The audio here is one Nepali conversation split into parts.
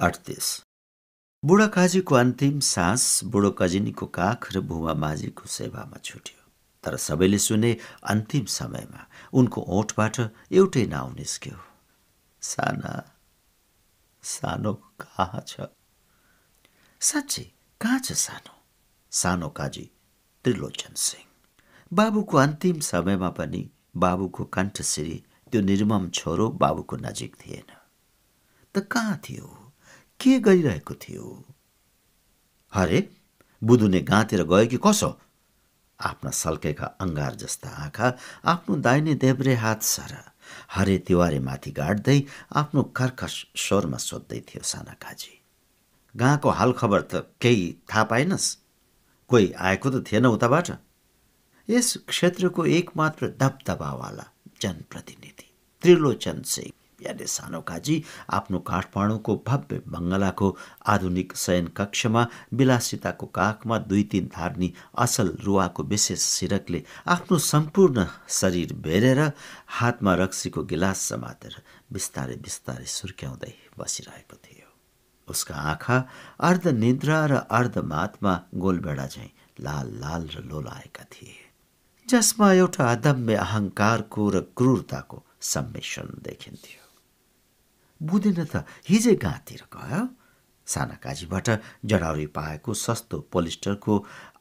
अडतिस बुढा काजीको अन्तिम सास बुढो कजिनीको काख र भुवा माझीको सेवामा छुट्यो। तर सबैले सुने अन्तिम समयमा उनको ओठबाट एउटै नाउँ निस्क्यो। साना सानो कहाँ छ? साँच्चै कहाँ छ सानो? सानो काजी त्रिलोचन सिंह। बाबुको अन्तिम समयमा पनि बाबुको कण्ठश्री त्यो निर्मम छोरो बाबुको नजिक थिएन। त कहाँ थियो? के गरिरहेको थियो? हरे बुदुने गाँतिर गयो कि कसो? आफ्ना सल्केका अङ्गार जस्ता आँखा आफ्नो दाहिने देब्रे हात सर हरे तिवारे माथि गाड्दै आफ्नो कर्कश स्वरमा सोध्दै थियो साना काजी गाँको हालखबर त केही थाहा पाएनस् कोही आएको त थिएन उताबाट? यस क्षेत्रको एकमात्र दबदबावाला जनप्रतिनिधि त्रिलोचन सिंह। यानि सानो काजी आफ्नो काठमाडौँको भव्य बङ्गलाको आधुनिक शयन कक्षमा विलासिताको काखमा दुई तिन धार्नी असल रुवाको विशेष सिरकले आफ्नो सम्पूर्ण शरीर भेरेर हातमा रक्सीको गिलास समातेर बिस्तारै बिस्तारै सुर्क्याउँदै बसिरहेको थियो। उसका आँखा अर्ध निद्रा र अर्ध मातमा गोलबेडा झैँ लाल लाल र लोलाएका थिए। जसमा एउटा अदम्य अहङ्कारको र क्रूरताको सम्मिश्रण देखिन्थ्यो। बुझेन त हिजै गाँतिर गयो। साना काजीबाट जडाउरी पाएको सस्तो पोलिस्टरको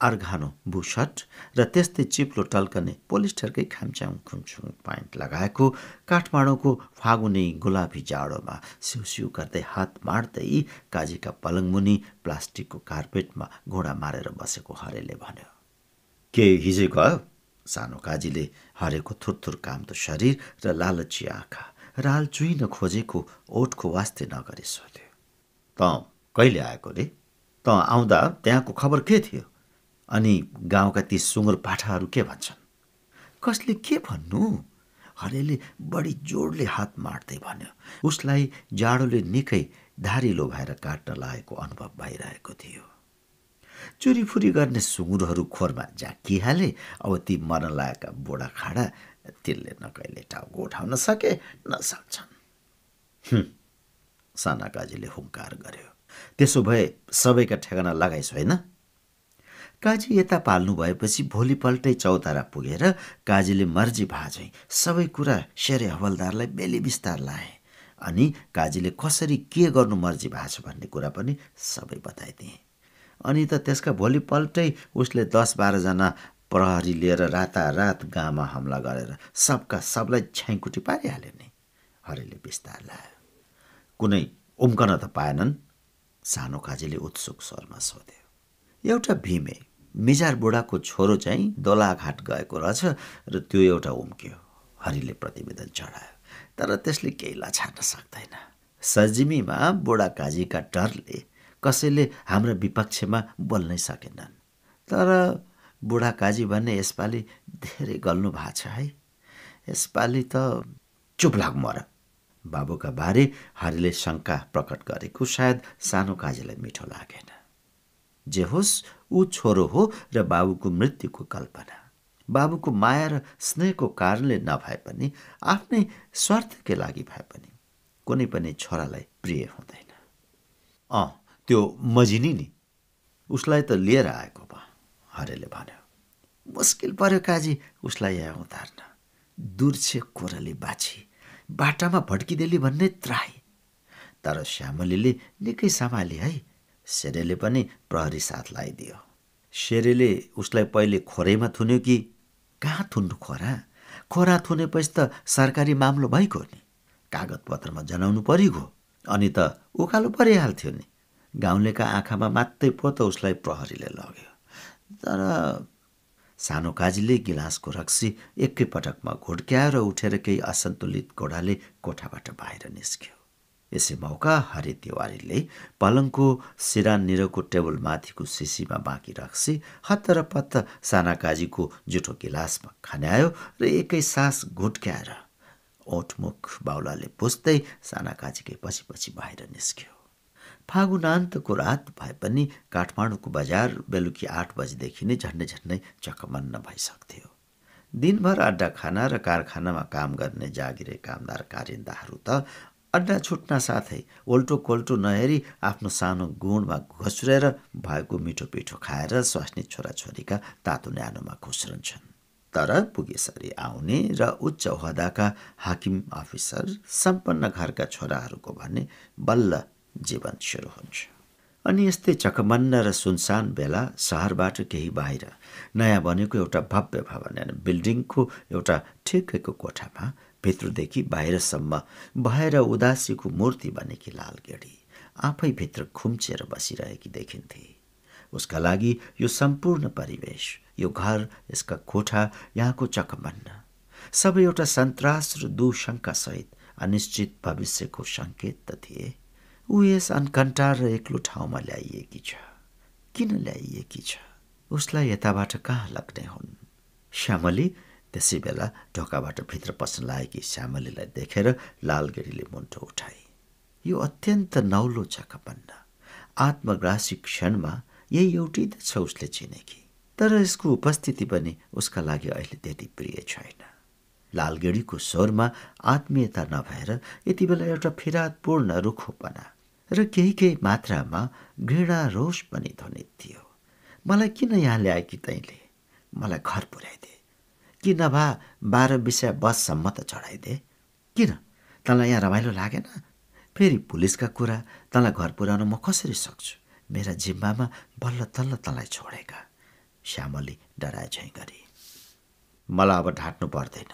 अर्घानो बुसट र त्यस्तै चिप्लो टल्कने पोलिस्टरकै खाम्च्याङ खुम्छुङ पाइन्ट लगाएको काठमाडौँको फागुनी गुलाबी जाडोमा सिउ गर्दै हात मार्दै काजीका पलङमुनि प्लास्टिकको कार्पेटमा घोडा मारेर बसेको हरेले भन्यो के हिजै गयो? सानो काजीले हरेको थुरथुर कामतो शरीर र लालची आँखा राल चुइन खोजेको ओठको वास्ते नगरी सोध्यो त कहिले आएको रे? त आउँदा त्यहाँको खबर के थियो? अनि गाउँका ती सुँगुर पाठाहरू के भन्छन्? कसले के भन्नु? हरेले बढी जोडले हात मार्दै भन्यो। उसलाई जाडोले निकै धारिलो भएर काट्न लागेको अनुभव भइरहेको थियो। चुरीफुरी गर्ने सुँगुरहरू खोरमा झाँकिहाले अब ती मर्न लागेका बुढा त्यसले न कहिले टाउको उठाउन सके न सक्छन् साना काजीले हुङ्कार गर्यो। त्यसो भए सबैका ठेगाना लगाइस् होइन? काजी यता पाल्नु भएपछि भोलिपल्टै चौतारा पुगेर काजीले मर्जी भाजै सबै कुरा सेरे हवलदारलाई बेली बिस्तार लाए अनि काजीले कसरी के गर्नु मर्जी भएको भन्ने कुरा पनि सबै बताइदिए। अनि त त्यसका भोलिपल्टै उसले दस बाह्रजना प्रहरी लिएर रातारात गाउँमा हमला गरेर सबका सबलाई छ्याङकुटी पारिहाल्यो नि। हरेले बिस्तार लायो। कुनै उम्कन त पाएनन्। सानो काजीले उत्सुक स्वरमा सोध्यो। एउटा भीमे मिजार बुढाको छोरो चाहिँ दोलाघाट गएको रहेछ र त्यो एउटा उम्क्यो। हरिले प्रतिवेदन चढायो तर त्यसले केही लछार्न सक्दैन। सजिमीमा बुढा काजीका डरले कसैले हाम्रो विपक्षमा बोल्नै सकेनन्। तर बुढा काजी भन्ने यसपालि धेरै गल्नु भएको छ है। यसपालि त चुप लाग मर। बाबुका बारे हरिले शङ्का प्रकट गरेको सायद सानो काजीलाई मिठो लागेन। जे होस् ऊ छोरो हो र बाबुको मृत्युको कल्पना। बाबुको माया र स्नेहको कारणले नभए पनि आफ्नै स्वार्थकै लागि भए पनि कुनै पनि छोरालाई प्रिय हुँदैन। अँ त्यो मजिनी नि उसलाई त लिएर आएको भयो हरेले भन्यो मुस्किल पर्यो काजी उसलाई यहाँ उतार्न। दुर्छे कोरली बाछी बाटामा भड्किदेली भन्ने त्राई तर श्यामलीले निकै सम्हाले है सेरेले पनि प्रहरी साथ लगाइदियो। सेरेले उसलाई पहिले खोरैमा थुन्यो कि कहाँ थुन्नु खोरा? खोरा थुनेपछि त सरकारी मामलो भइगयो नि। कागजपत्रमा जनाउनु परिगयो अनि त उकालो परिहाल्थ्यो नि। गाउँलेका आँखामा मात्रै पो त उसलाई प्रहरीले लग्यो। तर सानो काजीले गिलासको रक्सी एकैपटकमा घुड्क्याएर उठेर केही असन्तुलित घोडाले कोठाबाट बाहिर निस्क्यो। यसै मौका हरि तिवारीले पलङको सिराननिरको टेबल माथिको सिसीमा बाँकी रक्सी हत्तर पत्त साना काजीको जुठो गिलासमा खन्यायो र एकै सास घुट्क्याएर ओठमुख बाउलाले पुस्दै साना काजीकै पछि पछि बाहिर निस्क्यो। फागुनान्तको रात भए पनि काठमाडौँको बजार बेलुकी आठ बजीदेखि नै झन्डै झन्डै चकमन्न भइसक्थ्यो। दिनभर अड्डा खाना र कारखानामा काम गर्ने जागिरे कामदार कारिन्दाहरू त अड्डा छुट्न साथै ओल्टो कोल्टो नहेरी आफ्नो सानो गुणमा घोस्रेर भएको मिठो पिठो खाएर स्वास्नी छोराछोरीका तातो न्यानोमा खुस्रन्छन् तर पुगेसरी आउने र उच्च होदाका हाकिम अफिसर सम्पन्न घरका छोराहरूको भने बल्ल जीवन सुरु हुन्छ। अनि यस्तै चकमन्न र सुनसान बेला सहरबाट केही बाहिर नयाँ बनेको एउटा भव्य भवन यानि बिल्डिङको एउटा ठिकैको कोठामा भित्रदेखि बाहिरसम्म भएर उदासीको मूर्ति बनेकी लालगेडी आफै भित्र खुम्चेर बसिरहेकी देखिन्थे। उसका लागि यो सम्पूर्ण परिवेश यो घर यसका कोठा यहाँको चकमन्न सबै एउटा सन्तास र दुशङ्कासहित अनिश्चित भविष्यको सङ्केत त थिए। ऊ यस अनकन्टार र एक्लो ठाउँमा ल्याइएकी छ। किन ल्याइएकी छ? उसलाई यताबाट कहाँ लाग्ने हुन्? श्यामली त्यसै बेला ढोकाबाट भित्र पस्न लागेकी श्यामलीलाई देखेर लालगिरीले मुन्टो उठाए यो अत्यन्त नौलो छ कपन्न आत्मग्रासी क्षणमा यही एउटै त छ उसले चिनेकी। तर यसको उपस्थिति पनि उसका लागि अहिले त्यति प्रिय छैन। लालगेडीको स्वरमा आत्मीयता नभएर यति बेला एउटा फिरातपूर्ण रुखोपना र केही केही मात्रामा घृणा रोष पनि ध्वनित थियो। मलाई किन यहाँ ल्याएकी तैँले? मलाई घर पुर्याइदे। कि नभा बाह्र विषय बससम्म त चढाइदे? किन? तँलाई यहाँ रमाइलो लागेन? फेरि पुलिसका कुरा तँलाई घर पुर्याउन म कसरी सक्छु? मेरा जिम्मामा बल्ल तल्ल तँलाई छोडेका श्यामली डराए झैँ गरी। मलाई अब ढाँट्नु पर्दैन।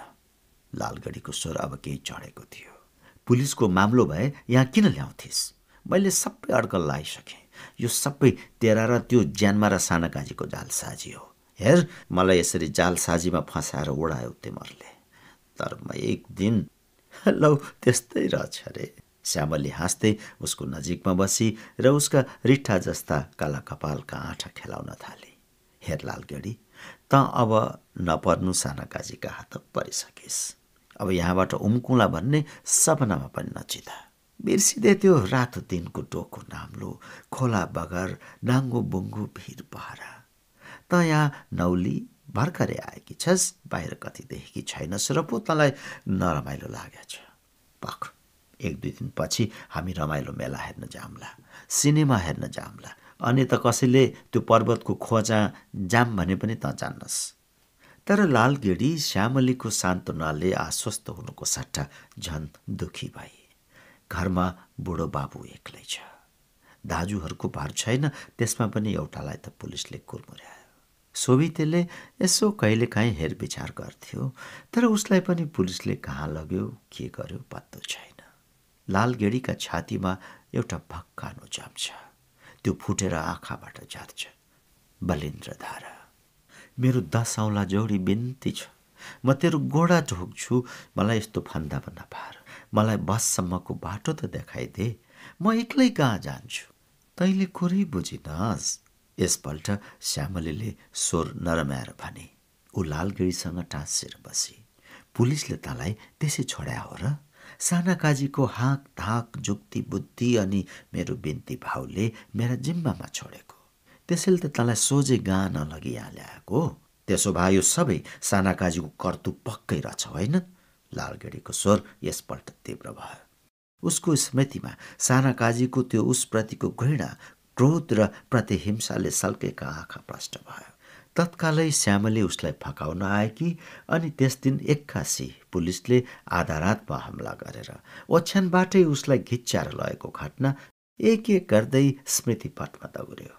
लालगढीको स्वर अब केही चढेको थियो। पुलिसको मामलो भए यहाँ किन ल्याउँथिस्? मैले सबै अड्कल लगाइसकेँ यो सबै तेरा र त्यो ज्यानमा र साना काजीको जालसाजी हो। हेर मलाई यसरी जालसाजीमा फसाएर उडायो तिमीहरूले। तर म एक दिन लौ त्यस्तै रहेछ रे। श्यामली हाँस्दै उसको नजिकमा बसी र उसका रिठा जस्ता काला कपालका आँठा खेलाउन थाले। हेर लालगढी त अब नपर्नु साना काजीका हात परिसकिस्। अब यहाँबाट उम्कुला भन्ने सपनामा पनि नचिता बिर्सिँदै त्यो रातो दिनको टोको नाम्लो खोला बगर नाङ्गो बुङ्गो भिर पहरा। त यहाँ नौली भर्खरै आएकी छस् बाहिर कति देखेकी छैनस् र पो तँलाई नरमाइलो लागेछ। पख एक दुई दिनपछि हामी रमाइलो मेला हेर्न जाम्ला सिनेमा हेर्न जाम्ला। अनि त कसैले त्यो पर्वतको खोजा जाम भने पनि त जान्नस्। तर लालगेडी श्यामलीको सान्त्वनाले आश्वस्त हुनुको सट्टा झन् दुखी भए घरमा बुढो बाबु एक्लै छ। दाजुहरूको भार छैन त्यसमा पनि एउटालाई त पुलिसले कुरमुर्यायो सोभितेले यसो कहिलेकाहीँ हेरविचार गर्थ्यो तर उसलाई पनि पुलिसले कहाँ लग्यो के गर्यो पत्तो छैन। लालगेडीका छातीमा एउटा भक्कानो जाम्छ त्यो फुटेर आँखाबाट झर्छ बलिन्द्र धारा मेरो दस औँला जोडी बिन्ती छ। म तेरो गोडा ढोक्छु मलाई यस्तो फन्दा नपार मलाई बससम्मको बाटो त देखाइदे। म एक्लै कहाँ जान्छु? तैँले कुरै बुझिनस्। यसपल्ट श्यामलीले स्वर नरमाएर भने ऊ लालगिरीसँग टाँसेर बसी। पुलिसले तँलाई त्यसै छोड्या हो र? साना काजीको हाँक धाक जुक्ति बुद्धि अनि मेरो बिन्ती भाउले मेरा जिम्मामा छोडेको। त्यसैले त तँलाई सोझै गाँ नलगी यहाँ ल्याएको त्यसो भए यो सबै साना काजीको कर्तु पक्कै रहेछ होइन? लालगेडीको स्वर यसपल्ट तीव्र भयो। उसको स्मृतिमा साना काजीको त्यो उसप्रतिको घृणा क्रोध र प्रतिहिंसाले सल्केका आँखा प्रष्ट भयो। तत्कालै श्यामले उसलाई फकाउन आएकी अनि त्यस दिन एक्कासी पुलिसले आधा रातमा हमला गरेर ओछ्यानबाटै उसलाई घिच्याएर लगेको घटना एक एक गर्दै स्मृति पटमा दौर्यो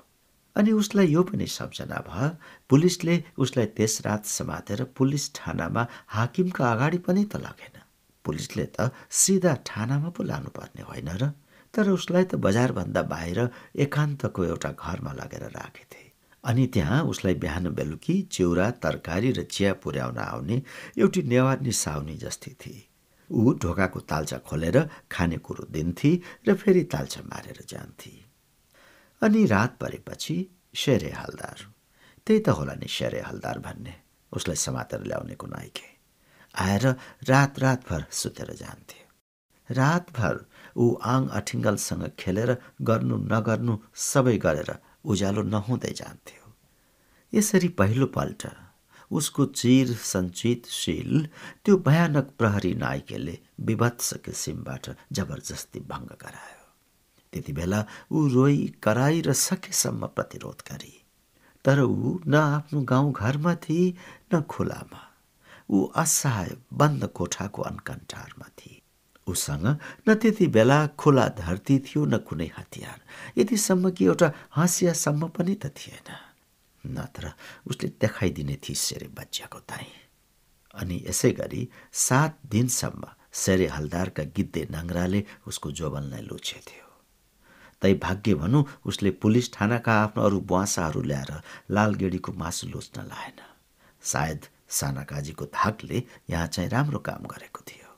अनि उसलाई यो पनि सम्झना भयो पुलिसले उसलाई त्यस रात समातेर पुलिस ठानामा हाकिमको अगाडि पनि त लगेन। पुलिसले त सिधा ठानामा पो लानुपर्ने होइन र तर उसलाई त बजारभन्दा बाहिर एकान्तको एउटा घरमा लगेर राखेथे अनि त्यहाँ उसलाई बिहान बेलुकी चिउरा तरकारी र चिया पुर्याउन आउने एउटी नेवारनी साउनी जस्तै थिए। ऊ ढोकाको तालचा खोलेर खानेकुरो दिन्थे र फेरि तालचा मारेर जान्थे। अनि रात परेपछि शेरे हलदार। त्यही त होला नि शेरे हलदार भन्ने। उसलाई समातेर ल्याउनेको नाइके आएर रात रातभर सुतेर जान्थे। रातभर ऊ आङ अठिङ्गलसँग खेलेर गर्नु नगर्नु सबै गरेर उज्यालो नहुँदै जान्थ्यो। यसरी पहिलोपल्ट उसको चिर सञ्चित शिल त्यो भयानक प्रहरी नायिकेले विभत्स किसिमबाट जबरजस्ती भङ्ग गरायो। त्यति बेला ऊ रोई कराई र सकेसम्म प्रतिरोध गरी। तर ऊ न आफ्नो गाउँघरमा थिए न खुलामा। ऊ असहाय बन्द कोठाको अनकन्ठारमा थिए उसँग न त्यति बेला खुला धरती थियो न कुनै हतियार। यतिसम्म कि एउटा हँसियासम्म पनि त थिएन। नत्र उसले देखाइदिने थिए सेरे बच्चाको ताई। अनि यसै गरी सात दिनसम्म सेरे हलदारका गिद्धे नङ्ग्राले उसको जोबनलाई लुछेथ्यो। तै भाग्य भनौँ उसले पुलिस थानाका आफ्नो अरू बुवासाहरू ल्याएर लालगेडीको मासु लुच्न लाएन। सायद साना काजीको धाकले यहाँ चाहिँ राम्रो काम गरेको थियो।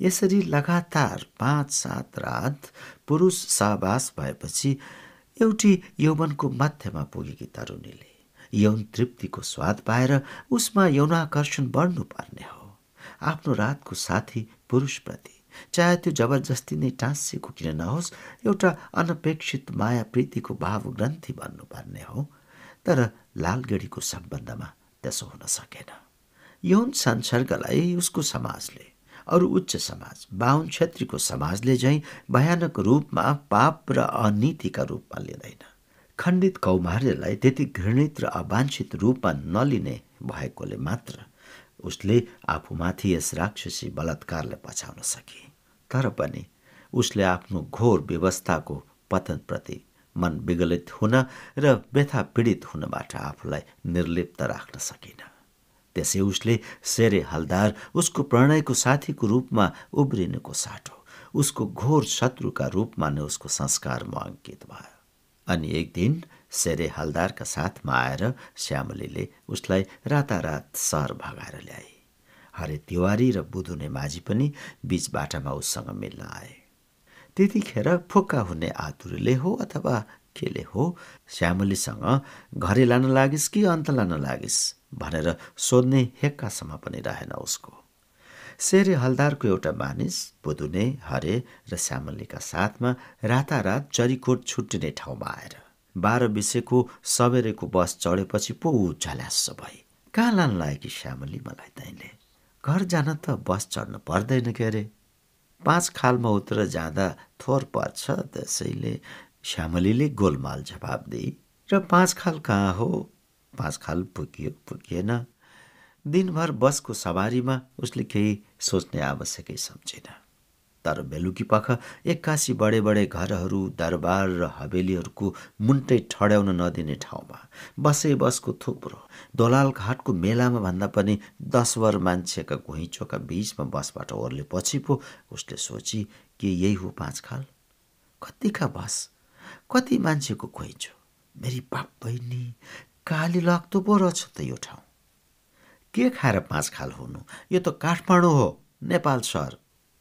यसरी लगातार पाँच सात रात पुरुष साहबास भएपछि एउटी यौवनको मध्यमा पुगेकी तरुणीले यौन तृप्तिको स्वाद पाएर उसमा यौनाकर्षण बढ्नुपर्ने हो। आफ्नो रातको साथी पुरुषप्रति चाहे त्यो जबरजस्ती नै टाँसिएको किन नहोस् एउटा अनपेक्षित माया प्रीतिको भाव ग्रन्थि बन्नुपर्ने हो। तर लालगढीको सम्बन्धमा त्यसो हुन सकेन। यौन संसर्गलाई उसको समाजले अरू उच्च समाज बाहुन छेत्रीको समाजले झैँ भयानक रूपमा पाप र अनीतिका रूपमा लिँदैन। खण्डित कौमार्यलाई त्यति घृणित र अवाञ्छित रूपमा नलिने भएकोले मात्र उसले आफूमाथि यस राक्षसी बलात्कारलाई पछाउन सके। तर पनि उसले आफ्नो घोर व्यवस्थाको पतनप्रति मन विगलित हुन र व्यथा पीडित हुनबाट आफूलाई निर्लिप्त राख्न सकिन। त्यसै उसले सेरे हलदार उसको प्रणयको साथीको रूपमा उब्रिनुको साटो उसको घोर शत्रुका रूपमा नै उसको संस्कारमा अङ्कित भयो। अनि एक दिन सेरे हलदारका साथमा आएर श्यामलीले उसलाई रातारात सहर भगाएर ल्याए। हरे तिवारी र बुधुने माझी पनि बीच बाटामा उससँग मिल्न आए। त्यतिखेर फोक्का हुने आतुरले हो अथवा केले हो श्यामलीसँग घरे लान लागिस् कि अन्त लान लागिस् भनेर सोध्ने हेक्कासम्म पनि रहेन उसको। सेरे हलदारको एउटा मानिस बुधुने हरे र श्यामलीका साथमा रातारात चरीकोट छुट्टिने ठाउँमा आएर बाह्र बिसेको सबेरेको बस चढेपछि पो ऊ झल्यास कहाँ लान लाग्यो कि श्यामली मलाई तैँले? घर जान त बस चढ्नु पर्दैन के अरे? पाँच खालमा उत्तर जाँदा थोर पर्छ त्यसैले श्यामलीले गोलमाल जवाब दिए र पाँच खाल कहाँ हो? पाँच खाल पुग्यो पुगेन। दिनभर बसको सवारीमा उसले केही सोच्ने आवश्यकै सम्झेन। तर बेलुकी पख एक्कासी बडे बडे घरहरू दरबार र हवेलीहरूको मुन्टै ठड्याउन नदिने ठाउँमा बसे बसको थुप्रो दोलाल घाटको मेलामा भन्दा पनि दस वर मान्छेका घुइँचोका बिचमा बसबाट ओर्लेपछि पो उसले सोची कि यही हो पाँच खाल? कतिका बस? कति मान्छेको घुइँचो? मेरी बाप बहिनी काली लाग्दो पो रहेछ त यो ठाउँ। के खाएर पाँच खाल हुनु? यो त काठमाडौँ हो नेपाल सहर।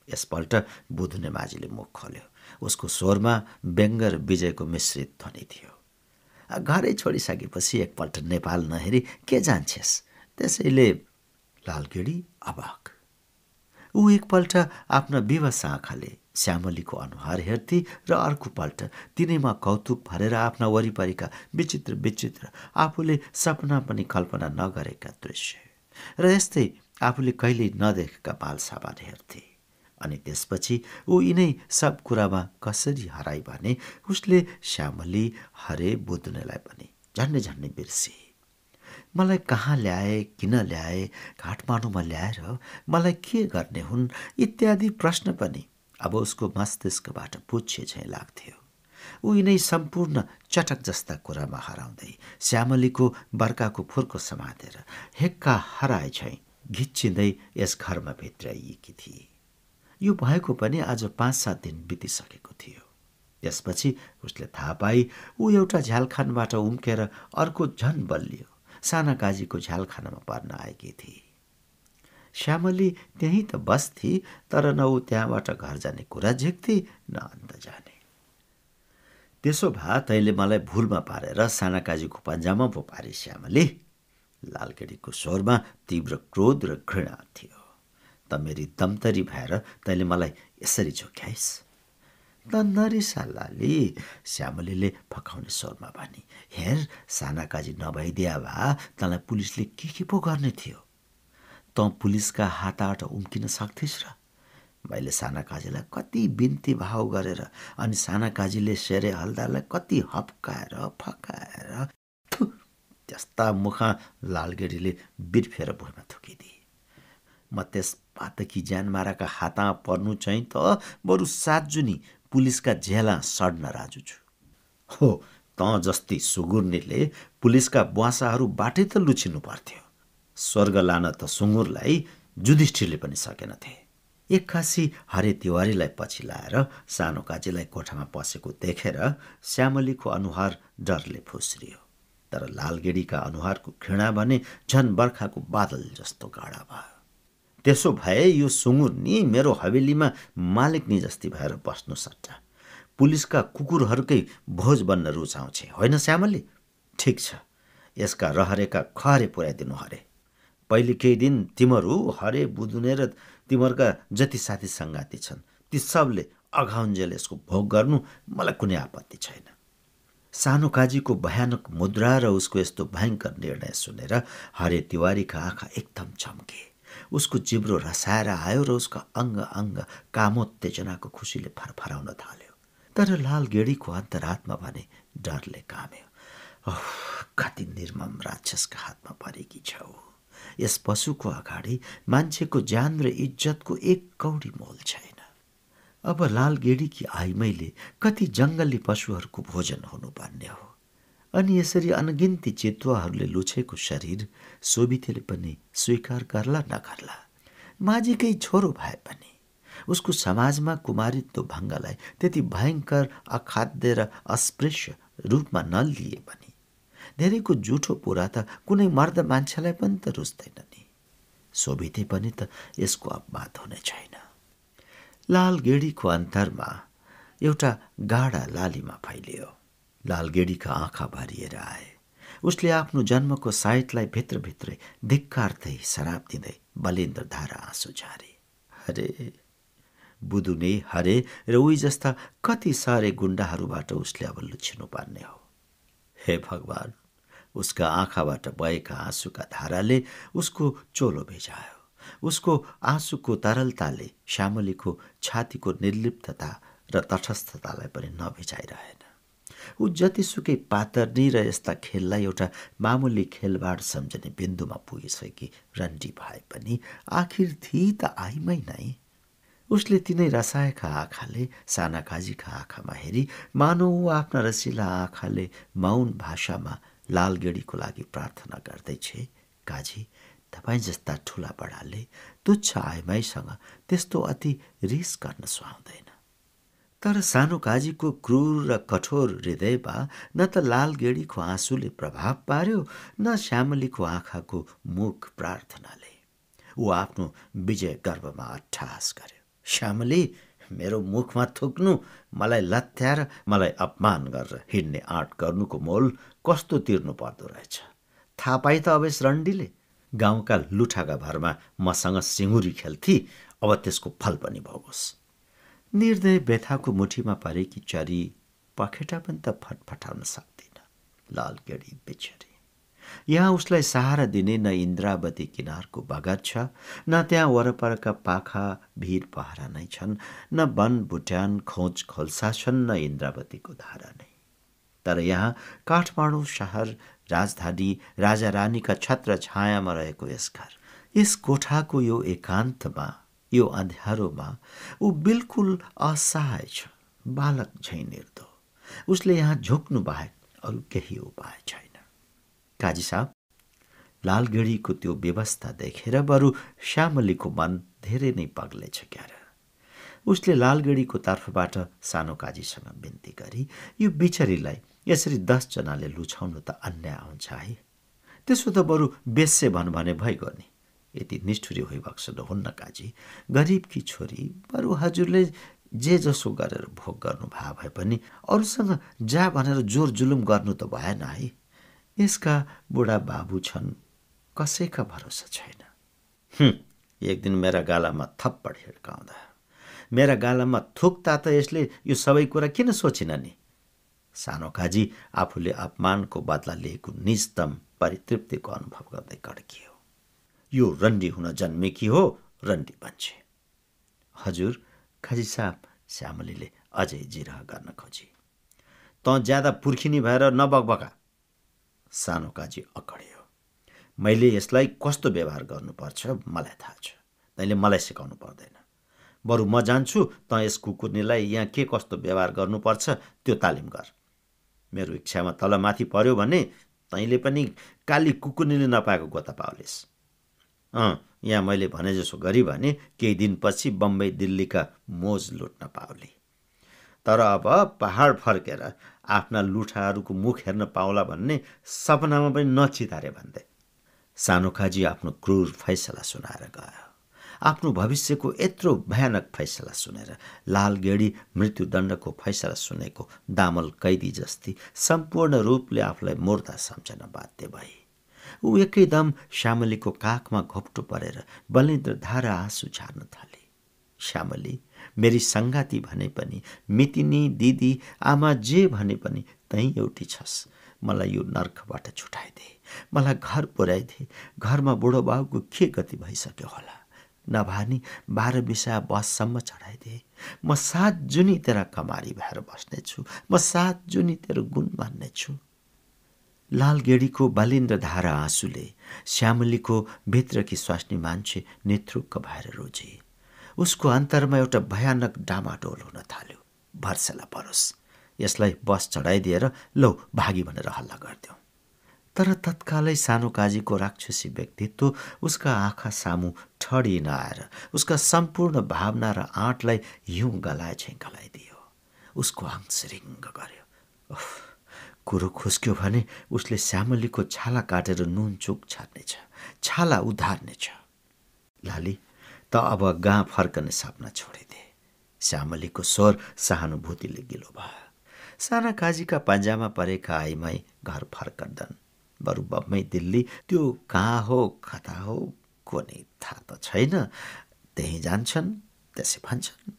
यसपल्ट बुधुने माझीले मुख खोल्यो। उसको स्वरमा व्यङ्ग र विजयको मिश्रित ध्वनि थियो। घरै छोडिसकेपछि एकपल्ट नेपाल नहेरी के जान्छेस्? त्यसैले लालगेडी अबाक ऊ एकपल्ट आफ्ना विवश आँखाले श्यामलीको अनुहार हेर्थे र अर्कोपल्ट तिनैमा कौतुक भरेर आफ्ना वरिपरिका विचित्र विचित्र आफूले सपना पनि कल्पना नगरेका दृश्य। र यस्तै आफूले कहिल्यै नदेखेका बालसाबार हेर्थे। अनि त्यसपछि ऊ यिनै सब कुरामा कसरी हराई भने उसले श्यामली हरे बुद्नेलाई पनि झन्डै झन्डै बिर्से। मलाई कहाँ ल्याए किन ल्याए काठमाडौँमा ल्याएर मलाई के गर्ने हुन् इत्यादि प्रश्न पनि अब उसको मस्तिष्कबाट पुच्छे झैँ लाग्थ्यो। ऊ यिनै सम्पूर्ण चटक जस्ता कुरामा हराउँदै श्यामलीको बर्काको फुर्को समातेर हेक्का हराए झैँ घिच्चिँदै यस घरमा भित्राइएकी थिए। यो भएको पनि आज पाँच सात दिन बितिसकेको थियो। त्यसपछि उसले थाहा पाई ऊ एउटा झ्यालखानबाट उम्केर अर्को झन बलियो। साना काजीको झ्यालखानामा पर्न आएकी थिए श्यामली त्यहीँ त बस्थे तर न ऊ त्यहाँबाट घर जाने कुरा झिक्थे न अन्त जाने। त्यसो भए तैँले मलाई भुलमा पारेर साना काजीको पन्जामा पो पारे श्यामली। लालकेडीको स्वरमा तीव्र क्रोध र घृणा थियो। त मेरी दमतरी भएर तैँले मलाई यसरी झोक्याइस्। त नरिसा लाली श्यामलीले फकाउने स्वरमा भनी हेर साना काजी नभइदिया भए तँलाई पुलिसले के के पो गर्ने थियो? तँ पुलिसका हातबाट उम्किन सक्थिस् र। मैले साना काजीलाई कति बिन्ती भाव गरेर अनि साना काजीले सेरे हल्दारलाई कति हप्काएर फकाएर त्यस्ता मुखा लालगेडीले बिर्फेर भुइँमा थुकिदिए। म त्यस पातकी ज्यान माराका हातमा पर्नु चाहिँ त बरु सात जुनी पुलिसका झेला सड्न राजु छु। हो त जस्ती सुँगुर्नेले पुलिसका बुवासाहरूबाटै त लुचिनु पर्थ्यो। स्वर्ग लान त सुँगुरलाई जुधिष्ठिरले पनि सकेनथे। एक्कासी हरे तिवारीलाई पछि लाएर सानो काजीलाई कोठामा पसेको देखेर श्यामलीको अनुहार डरले फुस्रियो। तर लालगेडीका अनुहारको घृणा भने झन बर्खाको बादल जस्तो गाडा भयो। त्यसो भए यो सुँगुर नि मेरो हवेलीमा मालिकनी जस्ती भएर बस्नु सट्टा पुलिसका कुकुरहरूकै भोज बन्न रुचाउँछे होइन श्यामली ठिक छ यसका रहरेका खरे पुर्याइदिनु हरे। पहिले केही दिन तिमीहरू हरे बुदुने र तिमीहरूका जति साथी सङ्गाती छन् ती सबले अघाउन्जेल यसको भोग गर्नु मलाई कुनै आपत्ति छैन। सानो काजीको भयानक मुद्रा र उसको यस्तो भयङ्कर निर्णय सुनेर हरे तिवारीका आँखा एकदम चम्के। उसको जिब्रो रसाएर आयो र उसको अङ्ग अङ्ग कामोत्तेजनाको खुसीले फरफराउन थाल्यो। तर लाल गेडीको अन्तरात्मा भने डरले काम्यो। कति निर्मम राक्षसका हातमा परेकी छौ। यस पशुको अगाडि मान्छेको ज्यान र इज्जतको एक कौडी मोल छैन। अब लाल गेडीकी आइमैले कति जङ्गली पशुहरूको भोजन हुनुपर्ने हो। अनि यसरी अनगिन्ती चितुवाहरूले लुछेको शरीर सोभितेले पनि स्वीकार गर्ला नगर्ला। माझीकै छोरो भए पनि उसको समाजमा कुमारित्व भङ्गलाई त्यति भयङ्कर अखाद्य र अस्पृश्य रूपमा नलिए पनि। धेरैको जुठो पुरा त कुनै मर्द मान्छेलाई पनि त रुच्दैन नि। सोभिते पनि त यसको अपवाद हुने छैन। लाल गेडीको अन्तरमा एउटा गाडा लालीमा फैलियो। लालगेडीका आँखा भरिएर आए। उसले आफ्नो जन्मको साइतलाई भित्रभित्रै धिक्कार्दै शराब दिँदै बलिन्द्र धारा आँसु झारे। हरे बुदुने हरे र उही जस्ता कति सारे गुण्डाहरूबाट उसले अब लुछिनु पर्ने हो। हे भगवान् उसका आँखाबाट बहेका आँसुका धाराले उसको चोलो भिजायो। उसको आँसुको तरलताले श्यामलीको छातीको निर्लिप्तता र तटस्थतालाई पनि नभिजाइरहेन। ऊ जतिसुकै पातर्नी र यस्ता खेललाई एउटा मामुली खेलबाड सम्झने बिन्दुमा पुगिसकेकी रन्डी भए पनि आखिर थिए त आइमै नै। उसले तिनै रसाएका आँखाले साना काजीका आँखामा हेरी मानव ऊ आफ्ना रसिला आँखाले मौन भाषामा लालगेडीको लागि प्रार्थना गर्दैछे काजी तपाईँ जस्ता ठुला बडाले तुच्छ आइमाईसँग त्यस्तो अति रिस गर्न सुहाउँदैन। तर सानो काजीको क्रूर र कठोर हृदयमा न त लाल गेडीको आँसुले प्रभाव पार्यो न श्यामलीको आँखाको मुख प्रार्थनाले। ऊ आफ्नो विजय गर्वमा अट्ठास गर्यो। श्यामली मेरो मुखमा थुक्नु मलाई लत्याएर मलाई अपमान गरेर हिँड्ने आँट गर्नुको मोल कस्तो तिर्नु पर्दो रहेछ? थाहा पाइ त अवेश रन्डीले गाउँका लुठाका भरमा मसँग सिङ्गुरी खेल्थे अब त्यसको फल पनि भोगोस्। निर्दय व्यथाको मुठीमा परेकी चरी पखेटा पनि त फटफटाउन सक्दिन। लाल गेडी बिछरी यहाँ उसलाई सहारा दिने न इन्द्रावती किनारको बगर छ न त्यहाँ वरपरका पाखा भिर पहरा नै छन् न वन भुट्यान खोज खोल्सा छन् न इन्द्रावतीको धारा नै। तर यहाँ काठमाडौँ सहर राजधानी राजा रानीका छत्र छायामा रहेको यस घर यस कोठाको यो एकान्तमा यो अँध्यारोमा ऊ बिल्कुल असहाय छ बालक झैँ निर्दो। उसले यहाँ झुक्नु बाहेक अरू केही उपाय छैन। काजी साहब लालगेडीको त्यो व्यवस्था देखेर बरु श्यामलीको मन धेरै नै पग्लेछ क्यार। उसले लालगेडीको तर्फबाट सानो काजीसँग बिन्ती गरी यो बिचरीलाई यसरी दसजनाले लुछाउनु त अन्याय हुन्छ है। त्यसो त बरु बेस्य भन भने भइगयो नि। यति निष्ठुरी होइबक्सनु हुन्न काजी। गरिबकी छोरी बरु हजुरले जे जसो गरेर भोग गर्नु भए भए पनि अरूसँग जा भनेर जोर जुलुम गर्नु त भएन है। यसका बुढा बाबु छन् कसैका भरोसा छैन। एक दिन मेरा गालामा थप्पड हिर्काउँदा। मेरा गालामा थुक्ता त यसले यो सबै कुरा किन सोचिन नि? सानो काजी आफूले अपमानको बदला लिएको निस्तम परितृप्तिको अनुभव गर्दै कड्कियो। यो रन्डी हुन जन्मेकी हो? रन्डी बन्छे हजुर खाजी साहब श्यामलीले अझै जिरह गर्न खोजी। त ज्यादा पुर्खिनी भएर नबकबका सानो काजी अकड्यो। मैले यसलाई कस्तो व्यवहार गर्नुपर्छ मलाई थाहा छ। तैँले मलाई सिकाउनु पर्दैन। बरु म जान्छु त यस कुकुर्नीलाई यहाँ के कस्तो व्यवहार गर्नुपर्छ त्यो तालिम गर। मेरो इच्छामा तलमाथि पर्यो भने तैँले पनि काली कुकुर्नीले नपाएको गोता पाउलिस् यहाँ मैले भने जसो गरी भने केही दिनपछि बम्बई दिल्लीका मोज लुट्न पाउली। तर अब पहाड फर्केर आफ्ना लुठाहरूको मुख हेर्न पाउला भन्ने सपनामा पनि नचितारे भन्दै सानो खाजी आफ्नो क्रूर फैसला सुनाएर गयो। आफ्नो भविष्यको यत्रो भयानक फैसला सुनेर लाल गेडी मृत्युदण्डको फैसला सुनेको दामल कैदी जस्ती सम्पूर्ण रूपले आफूलाई मुर्दा सम्झन बाध्य भए ऊ एकैदम श्यामलीको काखमा घोप्टो परेर बलिन्द्र धारा आँसु छार्न थाले। श्यामली मेरी सङ्गाती भने पनि मितिनी दिदी आमा जे भने पनि तै एउटी छस्। मलाई यो नर्कबाट छुटाइदे। मलाई घर पुर्याइदिए घरमा बुढो बाबुको के गति भइसक्यो होला? नभानी बाह्र बिसा बससम्म चढाइदिए म सात जुनी तेरा कमारी भएर बस्नेछु। म सात जुनी तेरो गुण मान्नेछु। लाल गेडीको बालिन्द्र धारा आँसुले श्यामलीको भित्रकी स्वास्नी मान्छे नेतृक्क भएर रोजे। उसको अन्तरमा एउटा भयानक डामाडोल हुन थाल्यो। भर्सेला परोस्। यसलाई बस चढाइदिएर लौ भागी भनेर हल्ला गरिदिउँ तर तत्कालै सानो काजीको राक्षसी व्यक्तित्व उसका आँखा सामु ठडिन आएर उसका सम्पूर्ण भावना र आँटलाई हिउँ गलाए झैँ गलाइदियो। उसको आङ गर्यो। कुरो खुस्क्यो भने उसले श्यामलीको छाला काटेर नुन चुक छार्नेछ छाला उधार्नेछ। लाली त अब गाँ फर्कने सपना छोडिदिए श्यामलीको स्वर सहानुभूतिले गिलो भयो। साना काजीका पान्जामा परेका आइमाई घर फर्कँदैन बरु बम्मै दिल्ली त्यो कहाँ हो कता हो कोनी थाहा त छैन। त्यहीँ जान्छन् त्यसै भन्छन्।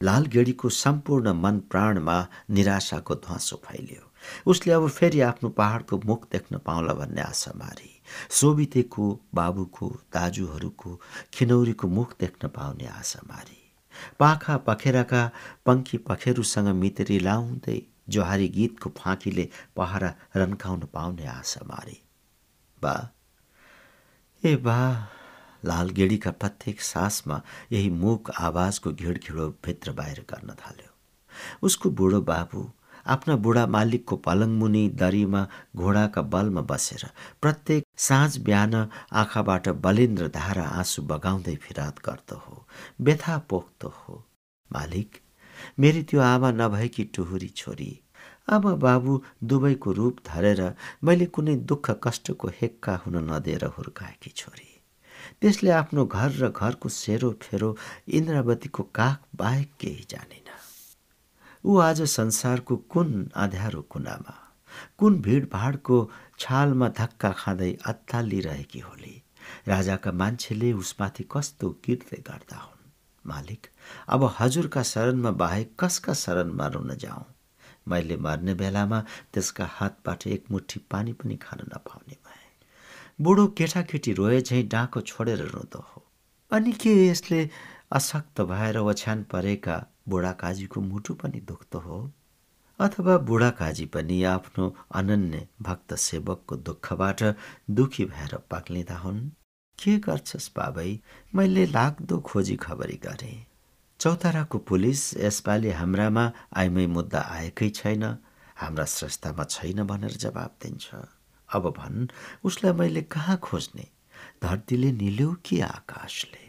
लाल गेडीको सम्पूर्ण मन प्राणमा निराशाको ध्वासो फैलियो। उसले अब फेरि आफ्नो पहाडको मुख देख्न पाउला भन्ने आशा मारी। सोभितेको बाबुको दाजुहरूको खिनौरीको मुख देख्न पाउने आशा मारी। पाखा पखेराका पङ्खी पखेरुसँग मितरी लाउँदै जोहारी गीतको फाँकीले पहरा रन्काउन पाउने आशा मारी। बा ए बा लाल गेडीका प्रत्येक सासमा यही मुख आवाजको घिडघिडो भित्र बाहिर गर्न थाल्यो। उसको बुढो बाबु आफ्ना बुढा मालिकको पलङमुनि दरीमा घोडाका बलमा बसेर प्रत्येक साँझ बिहान आँखाबाट बलिन्द्र धारा आँसु बगाउँदै फिरात गर्दो हो व्यथा पोख्दो हो। मालिक मेरी त्यो आमा नभएकी टुहुरी छोरी आमा बाबु दुवैको रूप धरेर मैले कुनै दुःख कष्टको हेक्का हुन नदिएर हुर्काएकी छोरी। त्यसले आफ्नो घर र घरको सेरो फेरो इन्द्रावतीको काख बाहेक केही जानिन। ऊ आज संसारको कुन अँध्यारो कुनामा? कुन भिडभाडको छालमा धक्का खाँदै अत्तालिरहेकी होली? राजाका मान्छेले उसमाथि कस्तो गिर्दै गर्दा हुन्? मालिक अब हजुरका शरणमा बाहेक कसका शरणमा रुन जाउँ? मैले मर्ने बेलामा त्यसका हातबाट एक मुठी पानी पनि खान नपाउने भए। बुढो केटाकेटी रोए झैँ डाँको छोडेर रुँदो हो। अनि के यसले अशक्त भएर ओछ्यान परेका बुढाकाजीको मुटु पनि दुख्दो हो अथवा बुढाकाजी पनि आफ्नो अनन्य भक्त सेवकको दुःखबाट दुखी भएर पाक्लिँदा हुन्? के गर्छस् बाबै? मैले लाग्दो खोजी खबरी गरेँ। चौताराको पुलिस यसपालि हाम्रामा आइमै मुद्दा आएकै छैन। हाम्रा स्रष्टामा छैन भनेर जवाब दिन्छ। अब भन् उसलाई मैले कहाँ खोज्ने? धरतीले निल्यो कि आकाशले?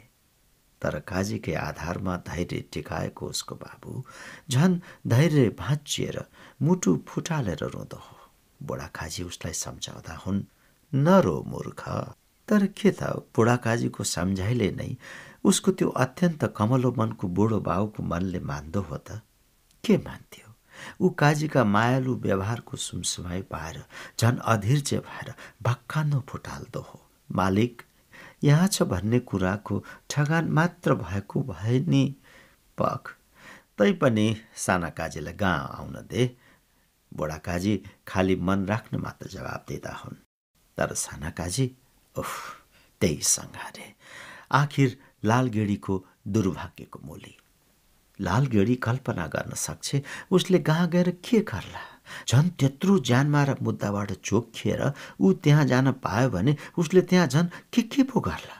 तर काजीकै आधारमा धैर्य टिकाएको उसको बाबु झन् धैर्य भाँचिएर मुटु फुटालेर रुँदो हो। बुढा काजी उसलाई सम्झाउँदा हुन् नरो मूर्ख तर के त बुढा काजीको सम्झाइले नै उसको त्यो अत्यन्त कमलो मनको बुढो बाबुको मनले मान्दो हो त। के मान्थ्यो? ऊ काजीका मायालु व्यवहारको सुमसुमाई पाएर झन् अधीर्य भएर भक्कानो फुटाल्दो हो। मालिक यहाँ छ भन्ने कुराको ठगान मात्र भएको भए नि पख। तैपनि साना काजीलाई गाँ आउन दे। बुढा काजी खालि मन राख्न मात्र जवाब दिँदा हुन्। तर साना काजी उफ त्यही सङ्घारे। आखिर लालगेडीको दुर्भाग्यको मूली। लालगेडी कल्पना गर्न सक्छ उसले गाँ गएर के गर्ला? झन् त्यत्रो ज्यानमा र मुद्दाबाट चोखिएर ऊ त्यहाँ जान पायो भने उसले त्यहाँ झन् के के पो गर्ला।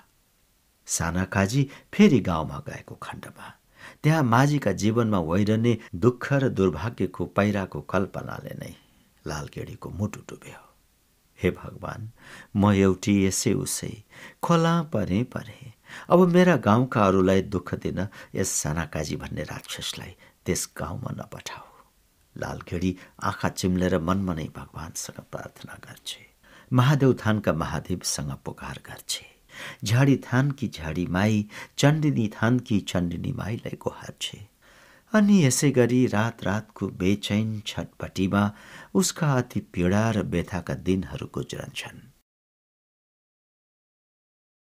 साना काजी फेरि गाउँमा गएको खण्डमा। त्यहाँ माझीका जीवनमा वैरने दुःख र दुर्भाग्यको पैराको कल्पनाले नै लालगेडीको मुटु डुब्यो। हे भगवान म एउटी यसै उसै खोला परे परे। अब मेरा गाउँका अरूलाई दुःख दिन यस सानाकाजी भन्ने राक्षसलाई त्यस गाउँमा नपठाऊ। लालखेडी आँखा चिम्लेर मनमा भगवान्सँग प्रार्थना गर्छे। महादेव थानका महादेवसँग पुकार गर्छे। झाडी थानकी झाडी माई चण्डिनी थानकी चण्डिनी माईलाई गुहार्छे। अनि यसै गरी रात रातको बेचैन छटपटीमा उसका अति पीडा र व्यथाका दिनहरू गुज्रन्छन्।